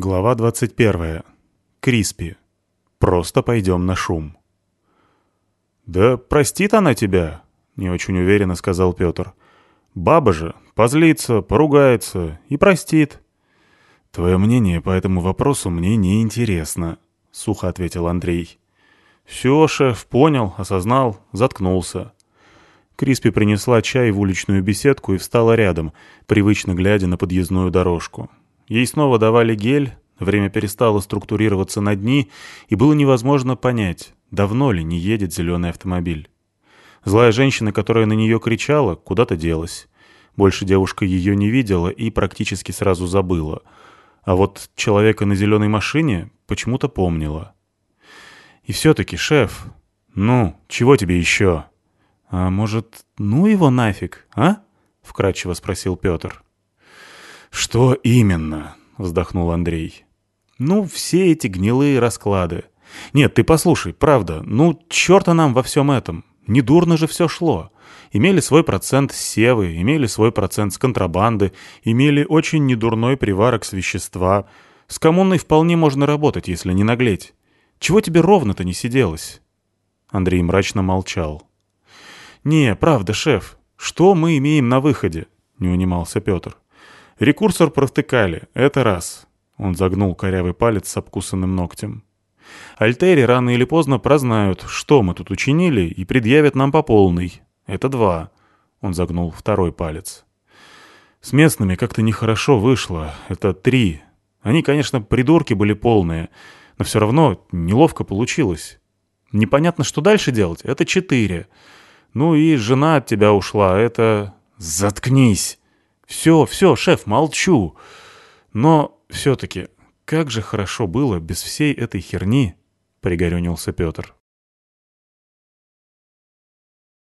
Глава 21. Криспи. Просто пойдем на шум. «Да простит она тебя», — не очень уверенно сказал Петр. «Баба же позлится, поругается и простит». «Твое мнение по этому вопросу мне не интересно», — сухо ответил Андрей. «Все, шеф, понял, осознал, заткнулся». Криспи принесла чай в уличную беседку и встала рядом, привычно глядя на подъездную дорожку. Ей снова давали гель, время перестало структурироваться на дни, и было невозможно понять, давно ли не едет зеленый автомобиль. Злая женщина, которая на нее кричала, куда-то делась. Больше девушка ее не видела и практически сразу забыла. А вот человека на зеленой машине почему-то помнила. И все-таки, шеф, ну, чего тебе еще? А может, ну его нафиг, а? Вкратчиво спросил Петр. «Что именно?» — вздохнул Андрей. «Ну, все эти гнилые расклады. Нет, ты послушай, правда, ну, черта нам во всем этом. Недурно же все шло. Имели свой процент севы, имели свой процент с контрабанды, имели очень недурной приварок с вещества. С коммуной вполне можно работать, если не наглеть. Чего тебе ровно-то не сиделось?» Андрей мрачно молчал. «Не, правда, шеф, что мы имеем на выходе?» — не унимался Петр. Рекурсор провтыкали, это раз. Он загнул корявый палец с обкусанным ногтем. Альтери рано или поздно прознают, что мы тут учинили, и предъявят нам по полной. Это два. Он загнул второй палец. С местными как-то нехорошо вышло. Это три. Они, конечно, придурки были полные, но все равно неловко получилось. Непонятно, что дальше делать. Это четыре. Ну и жена от тебя ушла. Это... Заткнись! «Все, все, шеф, молчу. Но все-таки, как же хорошо было без всей этой херни», — пригорюнился Петр.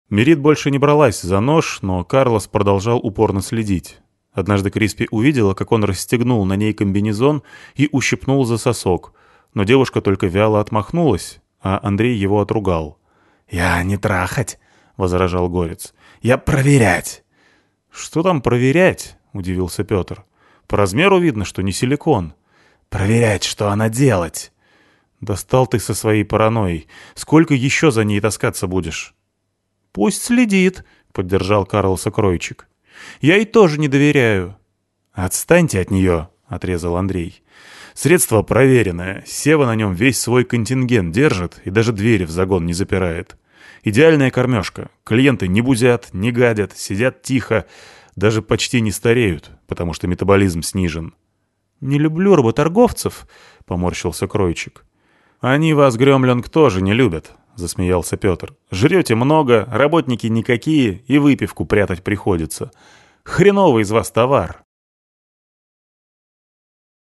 Мерит больше не бралась за нож, но Карлос продолжал упорно следить. Однажды Криспи увидела, как он расстегнул на ней комбинезон и ущипнул за сосок, но девушка только вяло отмахнулась, а Андрей его отругал. «Я не трахать», — возражал Горец. «Я проверять». «Что там проверять?» — удивился Петр. «По размеру видно, что не силикон». «Проверять, что она делать?» «Достал ты со своей паранойей. Сколько еще за ней таскаться будешь?» «Пусть следит», — поддержал Карл Сокройчик. «Я ей тоже не доверяю». «Отстаньте от нее», — отрезал Андрей. «Средство проверенное. Сева на нем весь свой контингент держит и даже двери в загон не запирает. Идеальная кормежка. Клиенты не бузят, не гадят, сидят тихо, даже почти не стареют, потому что метаболизм снижен. «Не люблю работорговцев», — поморщился Кройчик. «Они вас, Гремленг, тоже не любят», — засмеялся Петр. «Жрете много, работники никакие, и выпивку прятать приходится. Хреновый из вас товар».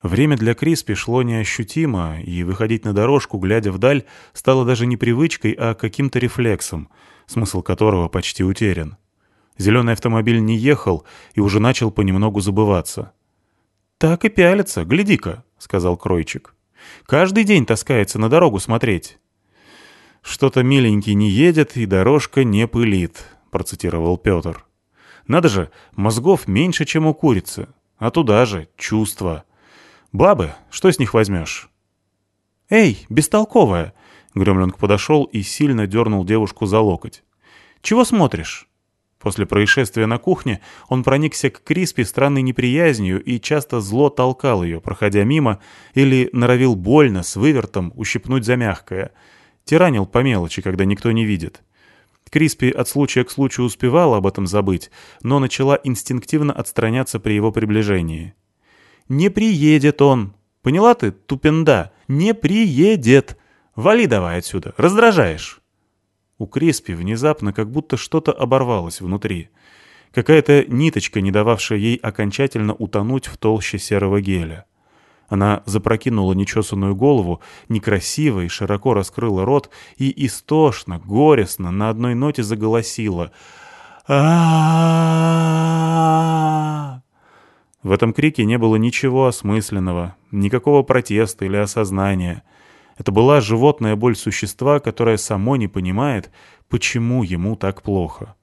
Время для Криспи шло неощутимо, и выходить на дорожку, глядя вдаль, стало даже не привычкой, а каким-то рефлексом, смысл которого почти утерян. Зеленый автомобиль не ехал и уже начал понемногу забываться. «Так и пялится, гляди-ка», — сказал Кройчик. «Каждый день таскается на дорогу смотреть». «Что-то миленький не едет и дорожка не пылит», — процитировал Петр. «Надо же, мозгов меньше, чем у курицы, а туда же чувства». Бабы, что с них возьмешь? «Эй, бестолковая!» Гремленг подошел и сильно дернул девушку за локоть. «Чего смотришь?» После происшествия на кухне он проникся к Криспи странной неприязнью и часто зло толкал ее, проходя мимо, или норовил больно, с вывертом, ущипнуть за мягкое. Тиранил по мелочи, когда никто не видит. Криспи от случая к случаю успевала об этом забыть, но начала инстинктивно отстраняться при его приближении. Не приедет он. Поняла ты, тупенда? Не приедет. Вали давай отсюда, раздражаешь. У Креспи внезапно как будто что-то оборвалось внутри. Какая-то ниточка, не дававшая ей окончательно утонуть в толще серого геля. Она запрокинула нечесанную голову, некрасиво и широко раскрыла рот и истошно, горестно на одной ноте заголосила. а в этом крике не было ничего осмысленного, никакого протеста или осознания. Это была животная боль существа, которое само не понимает, почему ему так плохо.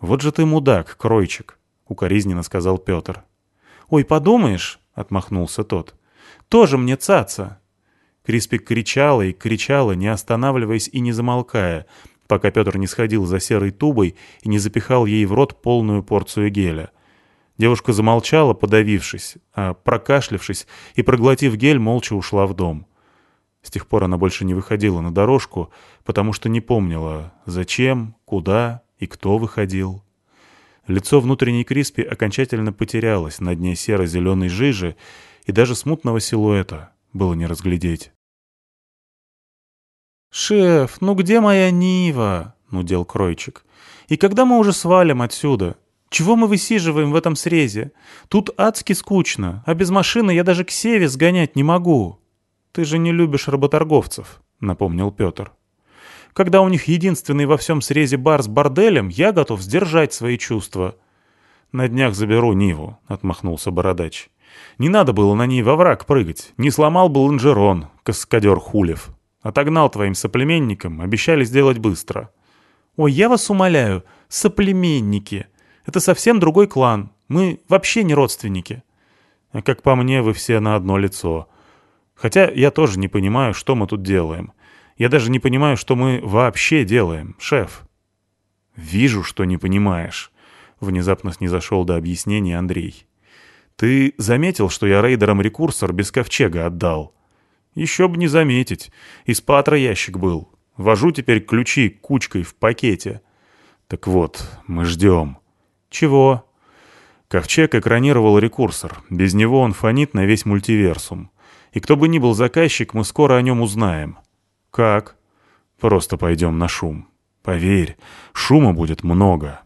«Вот же ты мудак, Кройчик», — укоризненно сказал Петр. «Ой, подумаешь», — отмахнулся тот. Тоже мне цаца!» Криспи кричала и кричала, не останавливаясь и не замолкая, пока Петр не сходил за серой тубой и не запихал ей в рот полную порцию геля. Девушка замолчала, подавившись, а прокашлявшись и проглотив гель, молча ушла в дом. С тех пор она больше не выходила на дорожку, потому что не помнила, зачем, куда и кто выходил. Лицо внутренней Криспи окончательно потерялось на дне серо-зеленой жижи, и даже смутного силуэта было не разглядеть. «Шеф, ну где моя Нива?» — нудел Кройчик. «И когда мы уже свалим отсюда? Чего мы высиживаем в этом срезе? Тут адски скучно, а без машины я даже к Севе сгонять не могу». «Ты же не любишь работорговцев», — напомнил Петр. «Когда у них единственный во всем срезе бар с борделем, я готов сдержать свои чувства». «На днях заберу Ниву», — отмахнулся Бородач. «Не надо было на ней во враг прыгать. Не сломал бы лонжерон, каскадер Хулев. Отогнал твоим соплеменникам, обещали сделать быстро». «Ой, я вас умоляю, соплеменники. Это совсем другой клан. Мы вообще не родственники». «А как по мне, вы все на одно лицо», Хотя я тоже не понимаю, что мы тут делаем. Я даже не понимаю, что мы вообще делаем, шеф». «Вижу, что не понимаешь», — внезапно снизошел до объяснения Андрей. «Ты заметил, что я рейдерам рекурсор без ковчега отдал?» «Еще бы не заметить. Из патра ящик был. Вожу теперь ключи кучкой в пакете». «Так вот, мы ждем». «Чего?» Ковчег экранировал рекурсор. Без него он фонит на весь мультиверсум. И кто бы ни был заказчик, мы скоро о нем узнаем. Как? Просто пойдем на шум. Поверь, шума будет много.